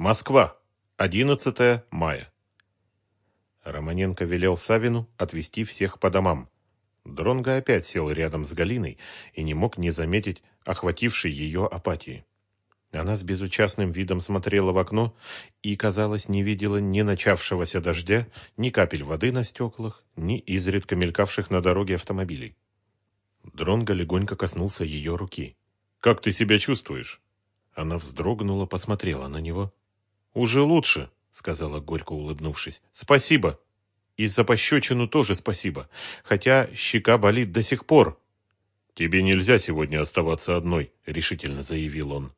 Москва. 11 мая. Романенко велел Савину отвезти всех по домам. Дронго опять сел рядом с Галиной и не мог не заметить охватившей ее апатии. Она с безучастным видом смотрела в окно и, казалось, не видела ни начавшегося дождя, ни капель воды на стеклах, ни изредка мелькавших на дороге автомобилей. Дронго легонько коснулся ее руки. «Как ты себя чувствуешь?» Она вздрогнула, посмотрела на него. «Уже лучше», — сказала горько улыбнувшись. «Спасибо. И за пощечину тоже спасибо. Хотя щека болит до сих пор». «Тебе нельзя сегодня оставаться одной», — решительно заявил он.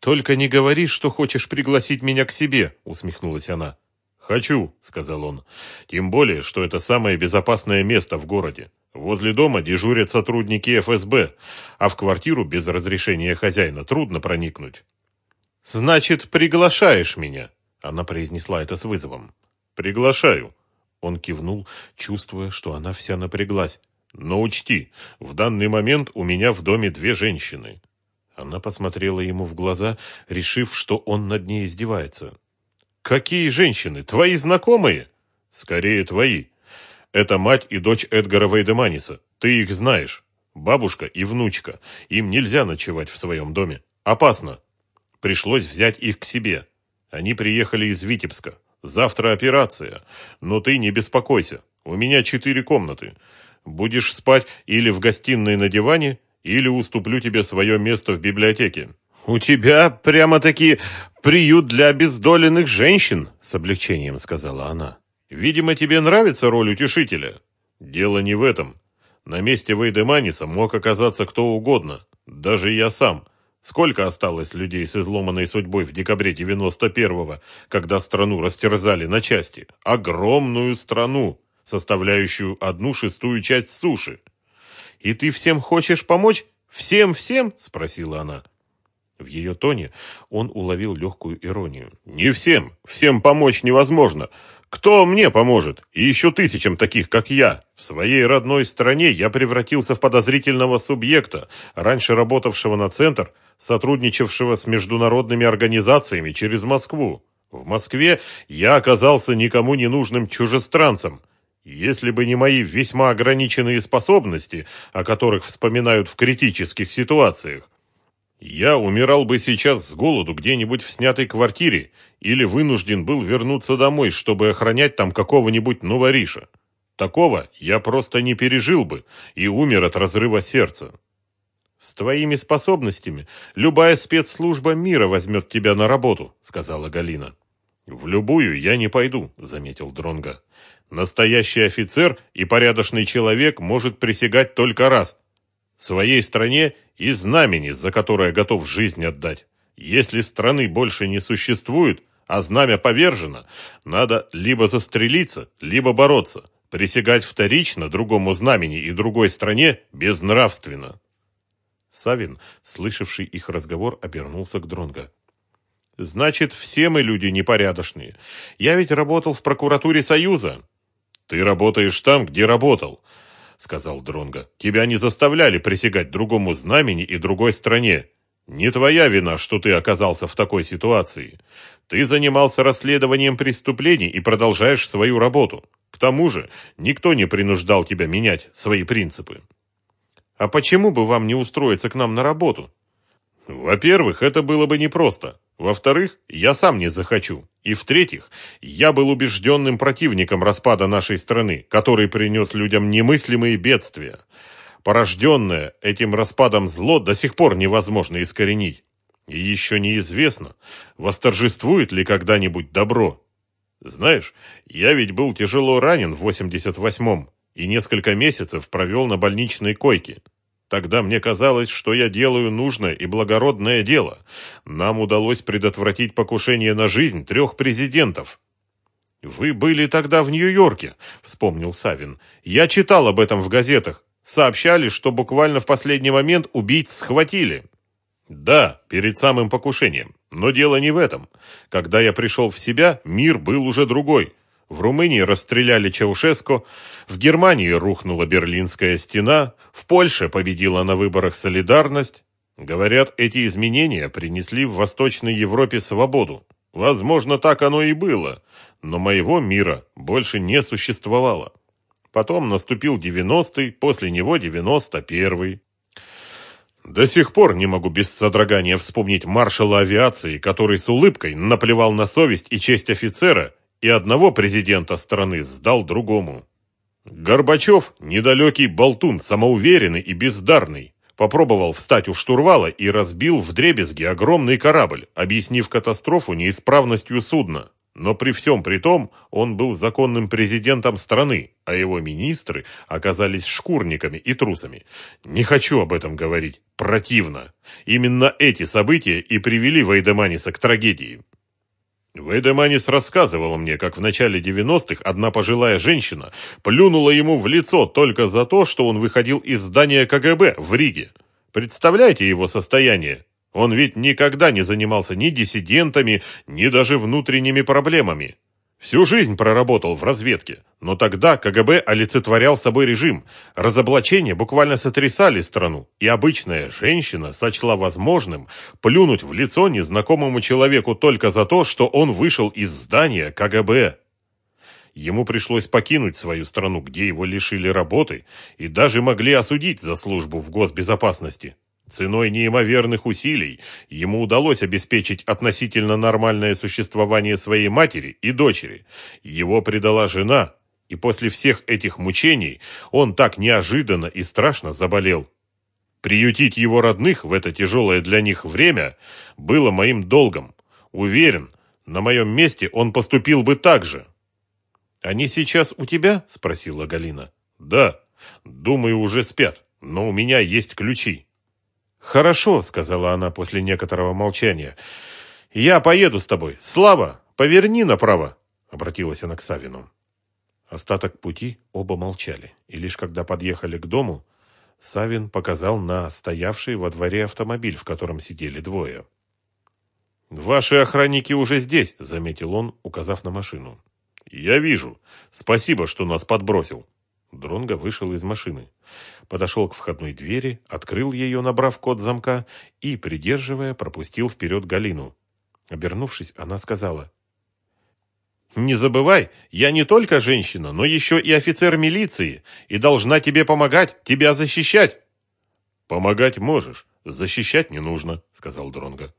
«Только не говори, что хочешь пригласить меня к себе», — усмехнулась она. «Хочу», — сказал он. «Тем более, что это самое безопасное место в городе. Возле дома дежурят сотрудники ФСБ, а в квартиру без разрешения хозяина трудно проникнуть. «Значит, приглашаешь меня?» Она произнесла это с вызовом. «Приглашаю». Он кивнул, чувствуя, что она вся напряглась. «Но учти, в данный момент у меня в доме две женщины». Она посмотрела ему в глаза, решив, что он над ней издевается. «Какие женщины? Твои знакомые?» «Скорее, твои. Это мать и дочь Эдгара Вейдеманиса. Ты их знаешь. Бабушка и внучка. Им нельзя ночевать в своем доме. Опасно. Пришлось взять их к себе. Они приехали из Витебска. Завтра операция. Но ты не беспокойся. У меня четыре комнаты. Будешь спать или в гостиной на диване, или уступлю тебе свое место в библиотеке. «У тебя прямо-таки приют для обездоленных женщин», — с облегчением сказала она. «Видимо, тебе нравится роль утешителя». «Дело не в этом. На месте Вейдеманиса мог оказаться кто угодно, даже я сам. Сколько осталось людей с изломанной судьбой в декабре 91-го, когда страну растерзали на части? Огромную страну, составляющую одну шестую часть суши. «И ты всем хочешь помочь? Всем-всем?» – спросила она. В ее тоне он уловил легкую иронию. «Не всем. Всем помочь невозможно. Кто мне поможет? И еще тысячам таких, как я. В своей родной стране я превратился в подозрительного субъекта, раньше работавшего на центр – сотрудничавшего с международными организациями через Москву. В Москве я оказался никому не нужным чужестранцем. Если бы не мои весьма ограниченные способности, о которых вспоминают в критических ситуациях, я умирал бы сейчас с голоду где-нибудь в снятой квартире или вынужден был вернуться домой, чтобы охранять там какого-нибудь новориша. Такого я просто не пережил бы и умер от разрыва сердца. «С твоими способностями любая спецслужба мира возьмет тебя на работу», — сказала Галина. «В любую я не пойду», — заметил Дронга. «Настоящий офицер и порядочный человек может присягать только раз. Своей стране и знамени, за которое готов жизнь отдать. Если страны больше не существует, а знамя повержено, надо либо застрелиться, либо бороться. Присягать вторично другому знамени и другой стране безнравственно». Савин, слышавший их разговор, обернулся к Дронго. «Значит, все мы люди непорядочные. Я ведь работал в прокуратуре Союза». «Ты работаешь там, где работал», — сказал Дронго. «Тебя не заставляли присягать другому знамени и другой стране. Не твоя вина, что ты оказался в такой ситуации. Ты занимался расследованием преступлений и продолжаешь свою работу. К тому же никто не принуждал тебя менять свои принципы». А почему бы вам не устроиться к нам на работу? Во-первых, это было бы непросто. Во-вторых, я сам не захочу. И в-третьих, я был убежденным противником распада нашей страны, который принес людям немыслимые бедствия. Порожденное этим распадом зло до сих пор невозможно искоренить. И еще неизвестно, восторжествует ли когда-нибудь добро. Знаешь, я ведь был тяжело ранен в 88-м и несколько месяцев провел на больничной койке. Тогда мне казалось, что я делаю нужное и благородное дело. Нам удалось предотвратить покушение на жизнь трех президентов. «Вы были тогда в Нью-Йорке», — вспомнил Савин. «Я читал об этом в газетах. Сообщали, что буквально в последний момент убийц схватили». «Да, перед самым покушением. Но дело не в этом. Когда я пришел в себя, мир был уже другой. В Румынии расстреляли Чаушеску, в Германии рухнула Берлинская стена, в Польше победила на выборах солидарность. Говорят, эти изменения принесли в Восточной Европе свободу. Возможно, так оно и было, но моего мира больше не существовало. Потом наступил девяностый, после него девяносто первый. До сих пор не могу без содрогания вспомнить маршала авиации, который с улыбкой наплевал на совесть и честь офицера и одного президента страны сдал другому. Горбачев – недалекий болтун, самоуверенный и бездарный. Попробовал встать у штурвала и разбил вдребезги огромный корабль, объяснив катастрофу неисправностью судна. Но при всем при том он был законным президентом страны, а его министры оказались шкурниками и трусами. Не хочу об этом говорить. Противно. Именно эти события и привели Вайдеманиса к трагедии. Вейдеманис рассказывал мне, как в начале 90-х одна пожилая женщина плюнула ему в лицо только за то, что он выходил из здания КГБ в Риге. Представляете его состояние? Он ведь никогда не занимался ни диссидентами, ни даже внутренними проблемами. Всю жизнь проработал в разведке, но тогда КГБ олицетворял собой режим. Разоблачения буквально сотрясали страну, и обычная женщина сочла возможным плюнуть в лицо незнакомому человеку только за то, что он вышел из здания КГБ. Ему пришлось покинуть свою страну, где его лишили работы и даже могли осудить за службу в госбезопасности. Ценой неимоверных усилий ему удалось обеспечить относительно нормальное существование своей матери и дочери. Его предала жена, и после всех этих мучений он так неожиданно и страшно заболел. Приютить его родных в это тяжелое для них время было моим долгом. Уверен, на моем месте он поступил бы так же. «Они сейчас у тебя?» – спросила Галина. «Да, думаю, уже спят, но у меня есть ключи». «Хорошо», — сказала она после некоторого молчания. «Я поеду с тобой. Слава, поверни направо», — обратилась она к Савину. Остаток пути оба молчали, и лишь когда подъехали к дому, Савин показал на стоявший во дворе автомобиль, в котором сидели двое. «Ваши охранники уже здесь», — заметил он, указав на машину. «Я вижу. Спасибо, что нас подбросил». Дронго вышел из машины. Подошел к входной двери, открыл ее, набрав код замка, и, придерживая, пропустил вперед Галину. Обернувшись, она сказала. «Не забывай, я не только женщина, но еще и офицер милиции, и должна тебе помогать, тебя защищать». «Помогать можешь, защищать не нужно», — сказал Дронго.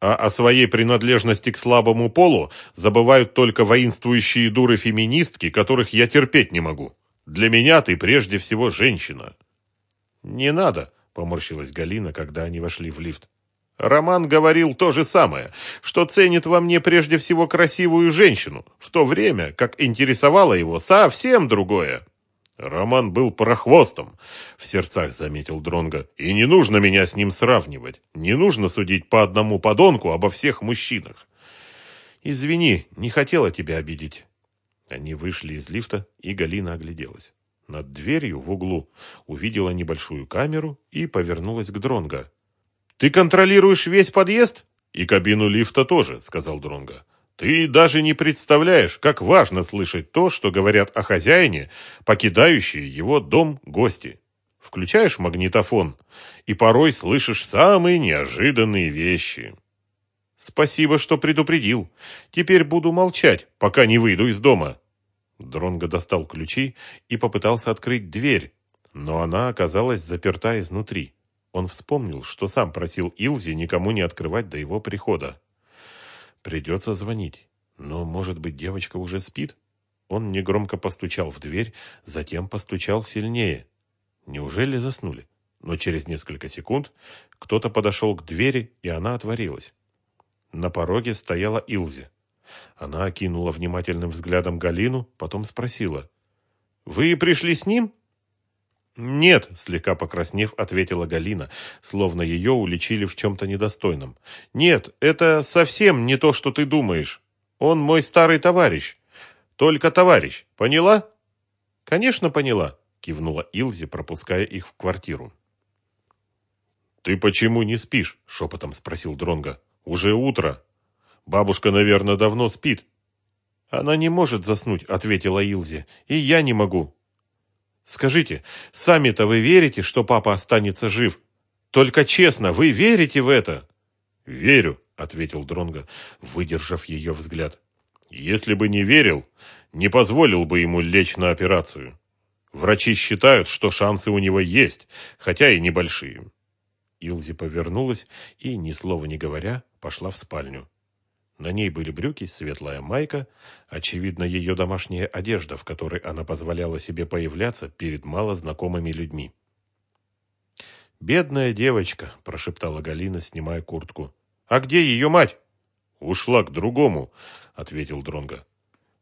«А о своей принадлежности к слабому полу забывают только воинствующие дуры-феминистки, которых я терпеть не могу». Для меня ты прежде всего женщина. Не надо, поморщилась Галина, когда они вошли в лифт. Роман говорил то же самое, что ценит во мне прежде всего красивую женщину, в то время, как интересовало его совсем другое. Роман был прохвостом, в сердцах заметил Дронга, и не нужно меня с ним сравнивать. Не нужно судить по одному подонку обо всех мужчинах. Извини, не хотела тебя обидеть. Они вышли из лифта, и Галина огляделась. Над дверью в углу увидела небольшую камеру и повернулась к Дронго. «Ты контролируешь весь подъезд?» «И кабину лифта тоже», — сказал Дронго. «Ты даже не представляешь, как важно слышать то, что говорят о хозяине, покидающие его дом гости. Включаешь магнитофон, и порой слышишь самые неожиданные вещи». «Спасибо, что предупредил. Теперь буду молчать, пока не выйду из дома». Дронго достал ключи и попытался открыть дверь, но она оказалась заперта изнутри. Он вспомнил, что сам просил Илзи никому не открывать до его прихода. Придется звонить. Но, может быть, девочка уже спит? Он негромко постучал в дверь, затем постучал сильнее. Неужели заснули? Но через несколько секунд кто-то подошел к двери, и она отворилась. На пороге стояла Илзи. Она окинула внимательным взглядом Галину, потом спросила. «Вы пришли с ним?» «Нет», — слегка покраснев, ответила Галина, словно ее уличили в чем-то недостойном. «Нет, это совсем не то, что ты думаешь. Он мой старый товарищ. Только товарищ. Поняла?» «Конечно, поняла», — кивнула Илзи, пропуская их в квартиру. «Ты почему не спишь?» — шепотом спросил Дронга. «Уже утро». Бабушка, наверное, давно спит. Она не может заснуть, ответила Илзе. И я не могу. Скажите, сами-то вы верите, что папа останется жив? Только честно, вы верите в это? Верю, ответил Дронго, выдержав ее взгляд. Если бы не верил, не позволил бы ему лечь на операцию. Врачи считают, что шансы у него есть, хотя и небольшие. Илзи повернулась и, ни слова не говоря, пошла в спальню. На ней были брюки, светлая майка, очевидно, ее домашняя одежда, в которой она позволяла себе появляться перед малознакомыми людьми. «Бедная девочка», – прошептала Галина, снимая куртку. «А где ее мать?» «Ушла к другому», – ответил Дронга.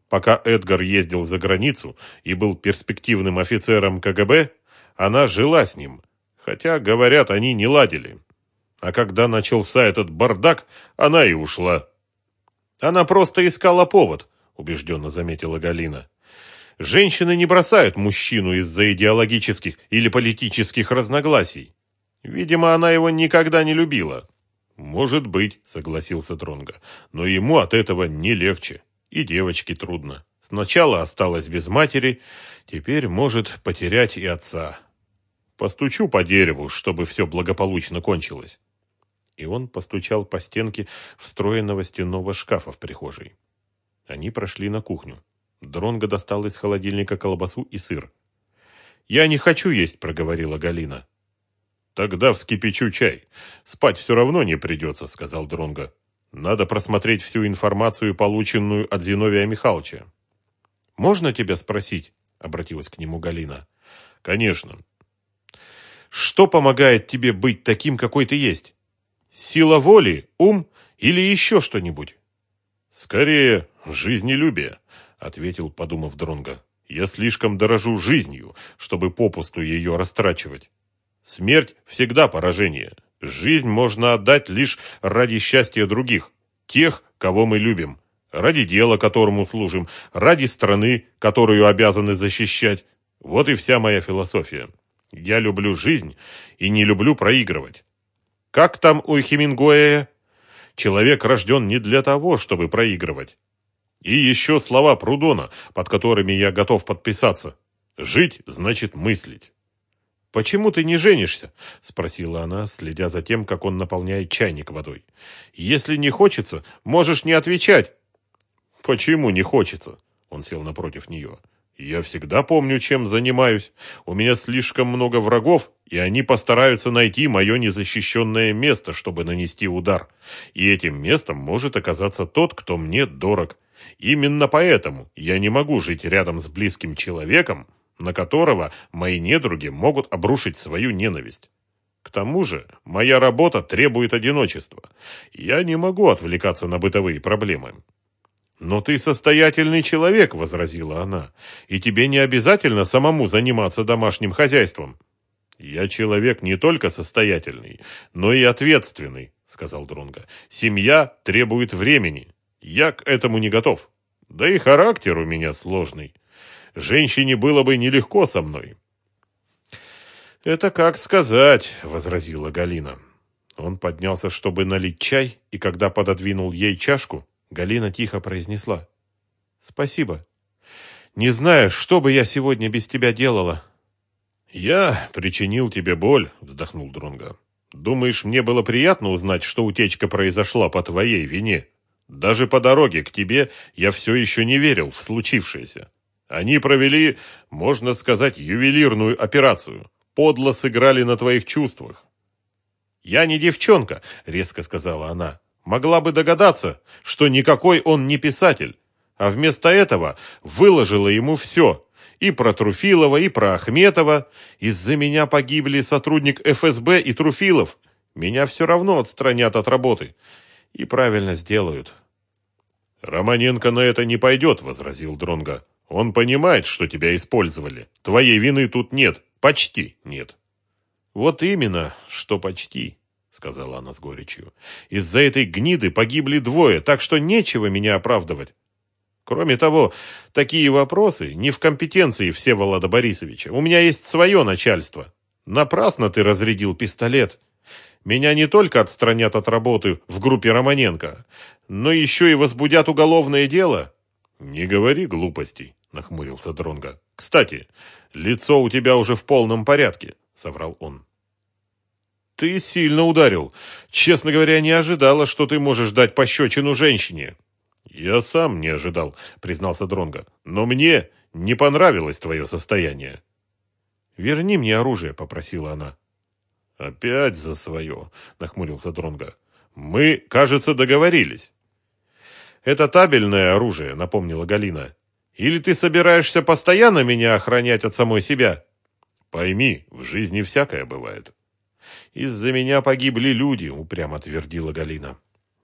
«Пока Эдгар ездил за границу и был перспективным офицером КГБ, она жила с ним, хотя, говорят, они не ладили. А когда начался этот бардак, она и ушла». Она просто искала повод, убежденно заметила Галина. Женщины не бросают мужчину из-за идеологических или политических разногласий. Видимо, она его никогда не любила. Может быть, согласился Тронга, но ему от этого не легче. И девочке трудно. Сначала осталась без матери, теперь может потерять и отца. Постучу по дереву, чтобы все благополучно кончилось и он постучал по стенке встроенного стенного шкафа в прихожей. Они прошли на кухню. Дронго достал из холодильника колбасу и сыр. «Я не хочу есть», — проговорила Галина. «Тогда вскипячу чай. Спать все равно не придется», — сказал Дронго. «Надо просмотреть всю информацию, полученную от Зиновия Михайловича». «Можно тебя спросить?» — обратилась к нему Галина. «Конечно». «Что помогает тебе быть таким, какой ты есть?» Сила воли, ум или еще что-нибудь? Скорее, жизнелюбие, ответил, подумав Дронга. Я слишком дорожу жизнью, чтобы попусту ее растрачивать. Смерть всегда поражение. Жизнь можно отдать лишь ради счастья других, тех, кого мы любим, ради дела, которому служим, ради страны, которую обязаны защищать. Вот и вся моя философия. Я люблю жизнь и не люблю проигрывать. Как там у Хемингуэя? Человек рожден не для того, чтобы проигрывать. И еще слова Прудона, под которыми я готов подписаться. Жить значит мыслить. «Почему ты не женишься?» – спросила она, следя за тем, как он наполняет чайник водой. «Если не хочется, можешь не отвечать». «Почему не хочется?» – он сел напротив нее. Я всегда помню, чем занимаюсь. У меня слишком много врагов, и они постараются найти мое незащищенное место, чтобы нанести удар. И этим местом может оказаться тот, кто мне дорог. Именно поэтому я не могу жить рядом с близким человеком, на которого мои недруги могут обрушить свою ненависть. К тому же, моя работа требует одиночества. Я не могу отвлекаться на бытовые проблемы. «Но ты состоятельный человек», — возразила она, «и тебе не обязательно самому заниматься домашним хозяйством». «Я человек не только состоятельный, но и ответственный», — сказал Дронго. «Семья требует времени. Я к этому не готов. Да и характер у меня сложный. Женщине было бы нелегко со мной». «Это как сказать», — возразила Галина. Он поднялся, чтобы налить чай, и когда пододвинул ей чашку, Галина тихо произнесла. «Спасибо. Не знаю, что бы я сегодня без тебя делала». «Я причинил тебе боль», — вздохнул Дронга. «Думаешь, мне было приятно узнать, что утечка произошла по твоей вине? Даже по дороге к тебе я все еще не верил в случившееся. Они провели, можно сказать, ювелирную операцию. Подло сыграли на твоих чувствах». «Я не девчонка», — резко сказала она могла бы догадаться, что никакой он не писатель, а вместо этого выложила ему все, и про Труфилова, и про Ахметова. Из-за меня погибли сотрудник ФСБ и Труфилов. Меня все равно отстранят от работы. И правильно сделают. «Романенко на это не пойдет», — возразил Дронга. «Он понимает, что тебя использовали. Твоей вины тут нет. Почти нет». «Вот именно, что почти», — сказала она с горечью. «Из-за этой гниды погибли двое, так что нечего меня оправдывать. Кроме того, такие вопросы не в компетенции Всеволода Борисовича. У меня есть свое начальство. Напрасно ты разрядил пистолет. Меня не только отстранят от работы в группе Романенко, но еще и возбудят уголовное дело». «Не говори глупостей», — нахмурился Дронга. «Кстати, лицо у тебя уже в полном порядке», — соврал он. Ты сильно ударил. Честно говоря, не ожидала, что ты можешь дать пощечину женщине. Я сам не ожидал, признался Дронго. Но мне не понравилось твое состояние. Верни мне оружие, попросила она. Опять за свое, нахмурился Дронго. Мы, кажется, договорились. Это табельное оружие, напомнила Галина. Или ты собираешься постоянно меня охранять от самой себя? Пойми, в жизни всякое бывает. Из-за меня погибли люди, упрямо твердила Галина.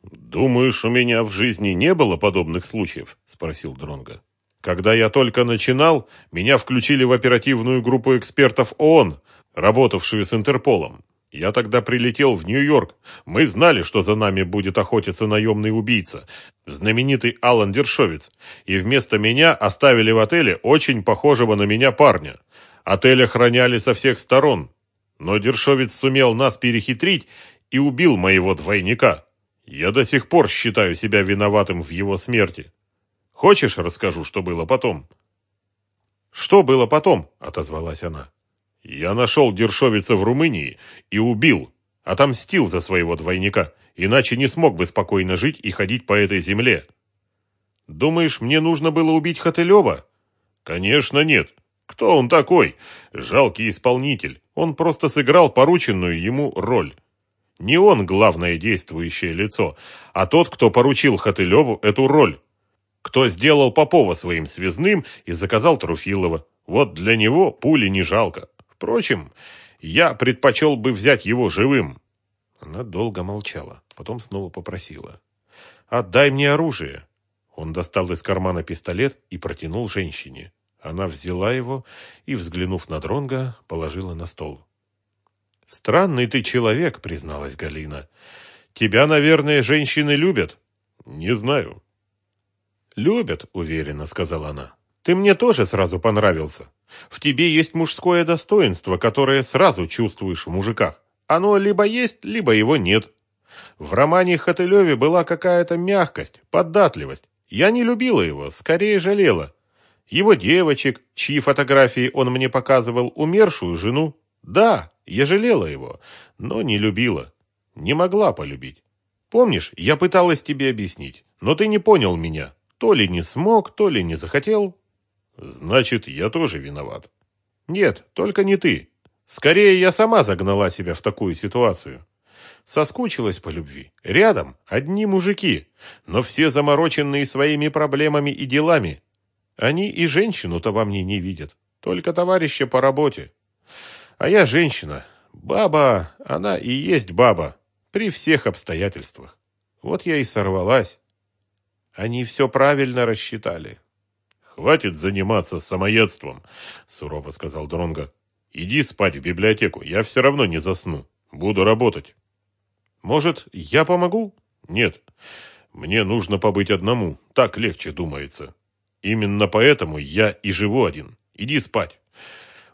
Думаешь, у меня в жизни не было подобных случаев? спросил Дронга. Когда я только начинал, меня включили в оперативную группу экспертов ООН, работавшую с Интерполом. Я тогда прилетел в Нью-Йорк. Мы знали, что за нами будет охотиться наемный убийца, знаменитый Алан Дершовец, и вместо меня оставили в отеле очень похожего на меня парня. Отель охраняли со всех сторон, но Дершовец сумел нас перехитрить и убил моего двойника. Я до сих пор считаю себя виноватым в его смерти. Хочешь, расскажу, что было потом?» «Что было потом?» – отозвалась она. «Я нашел Дершовица в Румынии и убил, отомстил за своего двойника, иначе не смог бы спокойно жить и ходить по этой земле». «Думаешь, мне нужно было убить Хотылева?» «Конечно нет. Кто он такой? Жалкий исполнитель. Он просто сыграл порученную ему роль. Не он главное действующее лицо, а тот, кто поручил Хотылеву эту роль. Кто сделал Попова своим связным и заказал Труфилова. Вот для него пули не жалко. Впрочем, я предпочел бы взять его живым. Она долго молчала, потом снова попросила. «Отдай мне оружие». Он достал из кармана пистолет и протянул женщине. Она взяла его и, взглянув на Дронга, положила на стол. «Странный ты человек», — призналась Галина. «Тебя, наверное, женщины любят?» «Не знаю». «Любят», — уверенно сказала она. «Ты мне тоже сразу понравился. В тебе есть мужское достоинство, которое сразу чувствуешь в мужиках. Оно либо есть, либо его нет. В романе Хотылеве была какая-то мягкость, податливость. Я не любила его, скорее жалела. Его девочек, чьи фотографии он мне показывал, умершую жену. Да, я жалела его, но не любила. Не могла полюбить. Помнишь, я пыталась тебе объяснить, но ты не понял меня. То ли не смог, то ли не захотел. Значит, я тоже виноват. Нет, только не ты. Скорее, я сама загнала себя в такую ситуацию. Соскучилась по любви. Рядом одни мужики, но все замороченные своими проблемами и делами. Они и женщину-то во мне не видят, только товарища по работе. А я женщина. Баба, она и есть баба. При всех обстоятельствах. Вот я и сорвалась. Они все правильно рассчитали. «Хватит заниматься самоедством», — сурово сказал Дронго. «Иди спать в библиотеку, я все равно не засну. Буду работать». «Может, я помогу?» «Нет, мне нужно побыть одному, так легче думается». Именно поэтому я и живу один. Иди спать.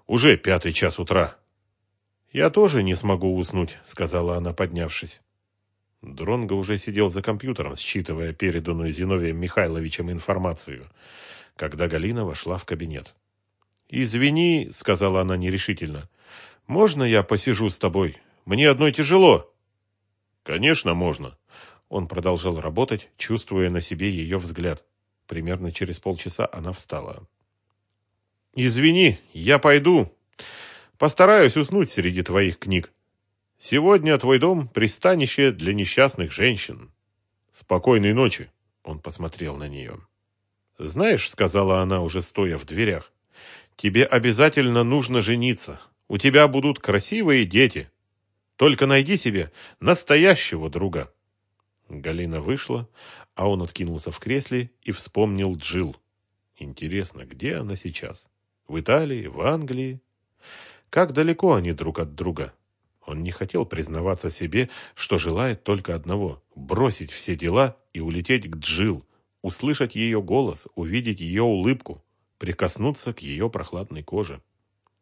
Уже пятый час утра. Я тоже не смогу уснуть, сказала она, поднявшись. Дронго уже сидел за компьютером, считывая переданную Зиновием Михайловичем информацию, когда Галина вошла в кабинет. «Извини», — сказала она нерешительно, — «можно я посижу с тобой? Мне одной тяжело». «Конечно, можно». Он продолжал работать, чувствуя на себе ее взгляд. Примерно через полчаса она встала. «Извини, я пойду. Постараюсь уснуть среди твоих книг. Сегодня твой дом – пристанище для несчастных женщин. Спокойной ночи!» Он посмотрел на нее. «Знаешь, — сказала она, уже стоя в дверях, — тебе обязательно нужно жениться. У тебя будут красивые дети. Только найди себе настоящего друга». Галина вышла, а он откинулся в кресле и вспомнил Джил. Интересно, где она сейчас? В Италии? В Англии? Как далеко они друг от друга? Он не хотел признаваться себе, что желает только одного – бросить все дела и улететь к Джил, услышать ее голос, увидеть ее улыбку, прикоснуться к ее прохладной коже.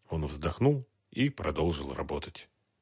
Он вздохнул и продолжил работать.